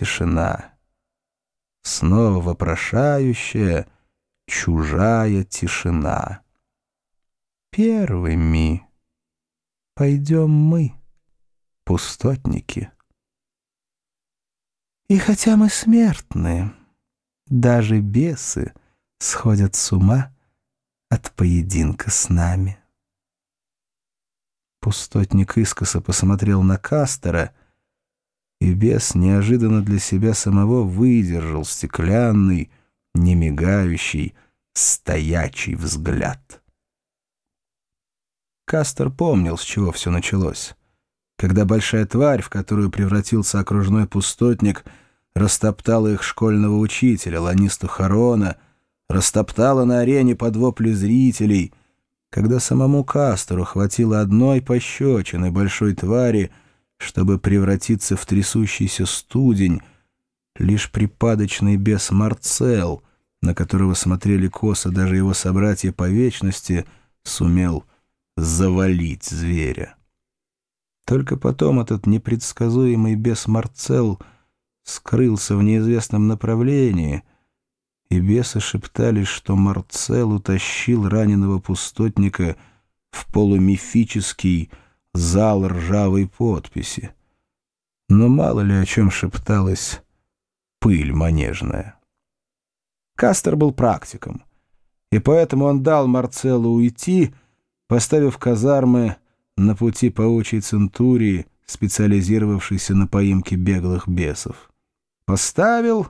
тишина. Снова вопрошающая, чужая тишина. Первыми пойдем мы, пустотники. И хотя мы смертны, даже бесы сходят с ума от поединка с нами. Пустотник искоса посмотрел на Кастера, и бес неожиданно для себя самого выдержал стеклянный, немигающий, стоячий взгляд. Кастер помнил, с чего все началось. Когда большая тварь, в которую превратился окружной пустотник, растоптала их школьного учителя, Ланисту Харона, растоптала на арене под вопли зрителей — когда самому Кастеру хватило одной пощечины большой твари, чтобы превратиться в трясущийся студень, лишь припадочный бес Марцел, на которого смотрели косо даже его собратья по вечности, сумел завалить зверя. Только потом этот непредсказуемый бес Марцел скрылся в неизвестном направлении — и бесы шептались, что Марцел утащил раненого пустотника в полумифический зал ржавой подписи. Но мало ли о чем шепталась пыль манежная. Кастер был практиком, и поэтому он дал Марцеллу уйти, поставив казармы на пути паучьей центурии, специализировавшейся на поимке беглых бесов. Поставил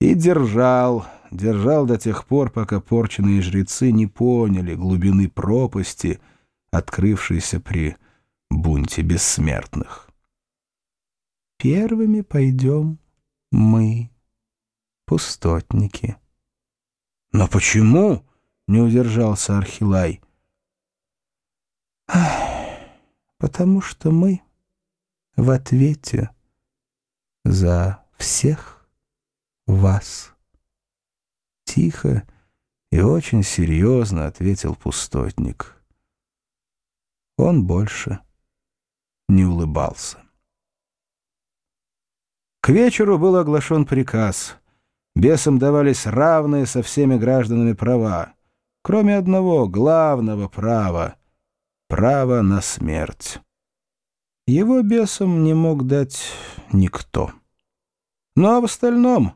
и держал, держал до тех пор, пока порченные жрецы не поняли глубины пропасти, открывшейся при бунте бессмертных. Первыми пойдем мы, пустотники. Но почему? — не удержался Архилай. Потому что мы в ответе за всех вас. Тихо и очень серьезно ответил пустотник. Он больше не улыбался. К вечеру был оглашен приказ. Бесам давались равные со всеми гражданами права, кроме одного главного права — права на смерть. Его бесам не мог дать никто. А в остальном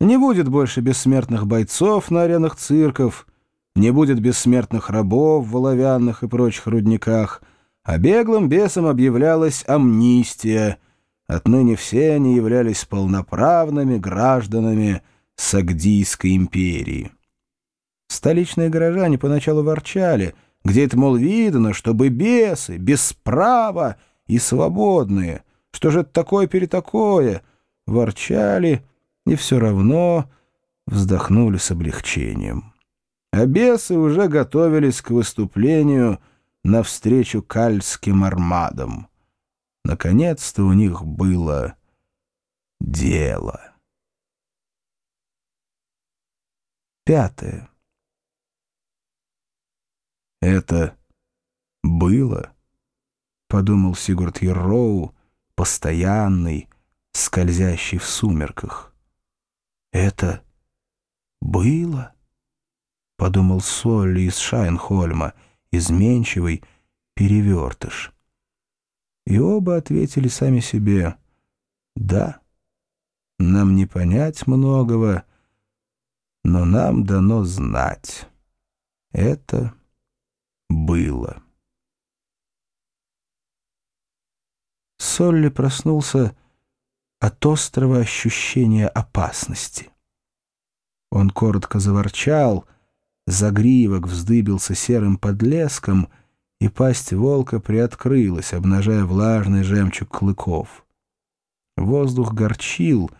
не будет больше бессмертных бойцов на аренах цирков, не будет бессмертных рабов в оловянных и прочих рудниках, а беглым бесам объявлялась амнистия. Отныне все они являлись полноправными гражданами Сагдийской империи. Столичные горожане поначалу ворчали, где это, мол, видно, чтобы бесы, без права и свободные, что же это такое-перетакое, ворчали — и все равно вздохнули с облегчением. А бесы уже готовились к выступлению навстречу кальским армадам. Наконец-то у них было дело. Пятое. Это было, — подумал Сигурд Ероу, постоянный, скользящий в сумерках. «Это было?» — подумал Солли из Шайнхольма, изменчивый перевертыш. И оба ответили сами себе «Да, нам не понять многого, но нам дано знать. Это было». Солли проснулся от острого ощущения опасности. Он коротко заворчал, загривок вздыбился серым подлеском, и пасть волка приоткрылась, обнажая влажный жемчуг клыков. Воздух горчил,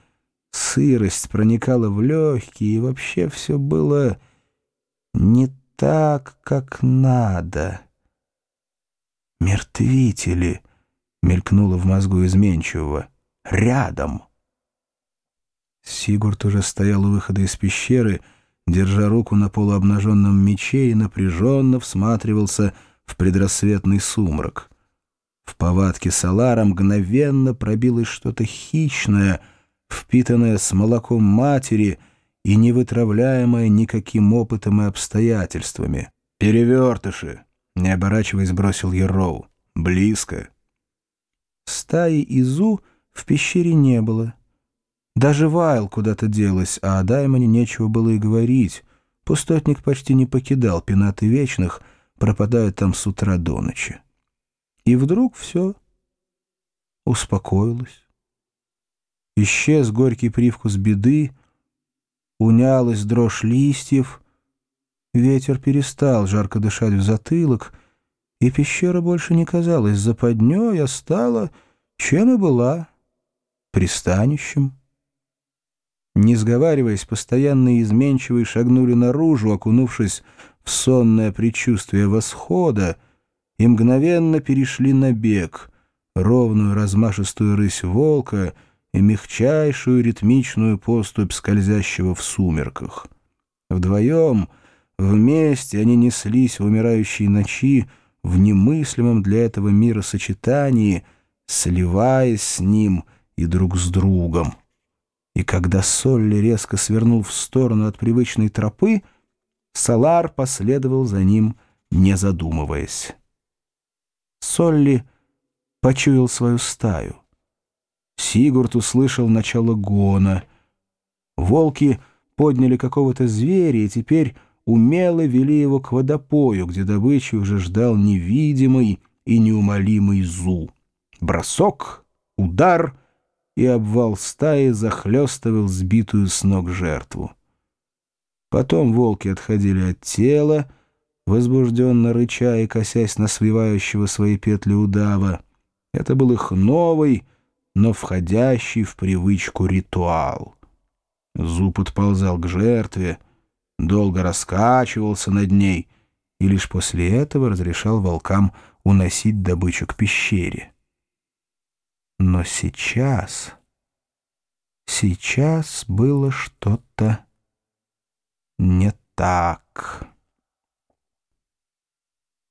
сырость проникала в легкие, и вообще все было не так, как надо. «Мертвители!» — мелькнуло в мозгу изменчивого рядом. Сигурд уже стоял у выхода из пещеры, держа руку на полуобнаженном мече и напряженно всматривался в предрассветный сумрак. В повадке Салара мгновенно пробилось что-то хищное, впитанная с молоком матери и не вытравляемая никаким опытом и обстоятельствами. «Перевертыши!» — не оборачиваясь, бросил Ероу. «Близко!» Стаи Изу в пещере не было. Даже Вайл куда-то делась, а о Даймоне нечего было и говорить. Пустотник почти не покидал пенаты вечных, пропадая там с утра до ночи. И вдруг все успокоилось. Исчез горький привкус беды, унялась дрожь листьев, ветер перестал жарко дышать в затылок, и пещера больше не казалась западней, а стала, чем и была, пристанищем. Не сговариваясь, постоянно изменчивые шагнули наружу, окунувшись в сонное предчувствие восхода, и мгновенно перешли на бег, ровную размашистую рысь волка и мягчайшую ритмичную поступь скользящего в сумерках. Вдвоем, вместе они неслись в умирающей ночи в немыслимом для этого мира сочетании, сливаясь с ним и друг с другом. И когда Солли резко свернул в сторону от привычной тропы, Салар последовал за ним, не задумываясь. Солли почуял свою стаю. Сигурд услышал начало гона. Волки подняли какого-то зверя и теперь умело вели его к водопою, где добычу уже ждал невидимый и неумолимый Зу. Бросок, удар — и обвал стаи захлестывал сбитую с ног жертву. Потом волки отходили от тела, возбужденно рыча и косясь на свивающего свои петли удава. Это был их новый, но входящий в привычку ритуал. Зуб подползал к жертве, долго раскачивался над ней и лишь после этого разрешал волкам уносить добычу к пещере. Но сейчас... Сейчас было что-то не так.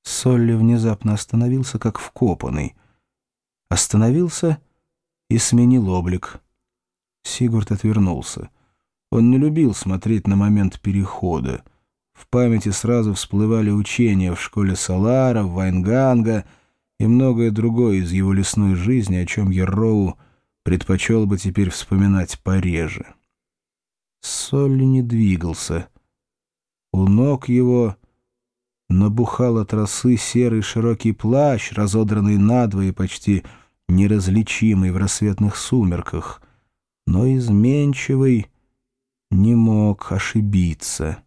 Солли внезапно остановился, как вкопанный. Остановился и сменил облик. Сигурд отвернулся. Он не любил смотреть на момент перехода. В памяти сразу всплывали учения в школе Салара, в Вайнганга — и многое другое из его лесной жизни, о чем Ерроу предпочел бы теперь вспоминать пореже. Солли не двигался. У ног его набухал от росы серый широкий плащ, разодранный надвое почти неразличимый в рассветных сумерках, но изменчивый не мог ошибиться.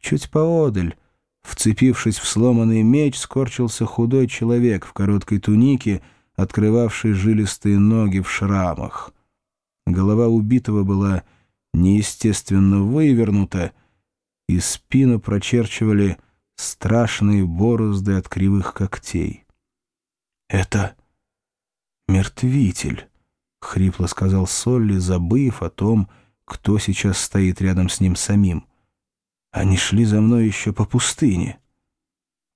Чуть поодаль, Вцепившись в сломанный меч, скорчился худой человек в короткой тунике, открывавший жилистые ноги в шрамах. Голова убитого была неестественно вывернута, и спину прочерчивали страшные борозды от кривых когтей. «Это мертвитель», — хрипло сказал Солли, забыв о том, кто сейчас стоит рядом с ним самим. Они шли за мной еще по пустыне.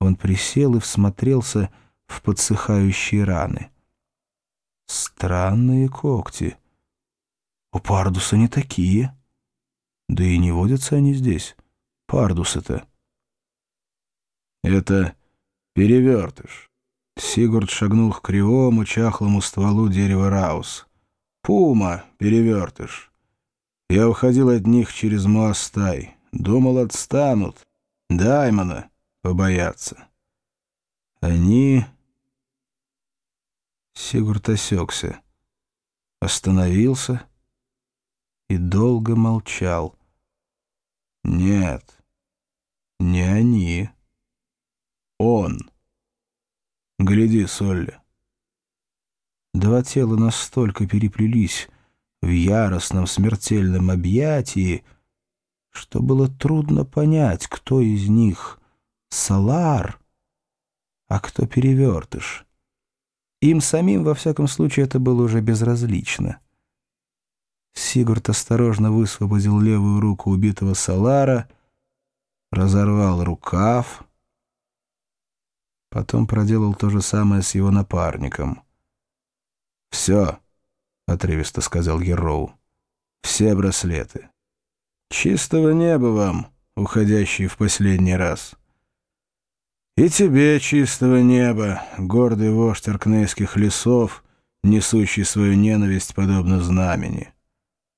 Он присел и всмотрелся в подсыхающие раны. Странные когти. У пардуса не такие. Да и не водятся они здесь. Пардусы-то. Это перевертыш. Сигурд шагнул к кривому, чахлому стволу дерева Раус. «Пума, перевертыш. Я уходил от них через Моастай. Думал, отстанут. Даймона побоятся. Они... Сигурд осекся. Остановился и долго молчал. Нет, не они. Он. Гляди, Солли. Два тела настолько переплелись в яростном смертельном объятии, что было трудно понять, кто из них Салар, а кто Перевертыш. Им самим, во всяком случае, это было уже безразлично. Сигурд осторожно высвободил левую руку убитого Салара, разорвал рукав, потом проделал то же самое с его напарником. «Все, — отрывисто сказал Ероу. «Все браслеты. Чистого неба вам, уходящий в последний раз. И тебе чистого неба, гордый вождь аркнейских лесов, несущий свою ненависть подобно знамени.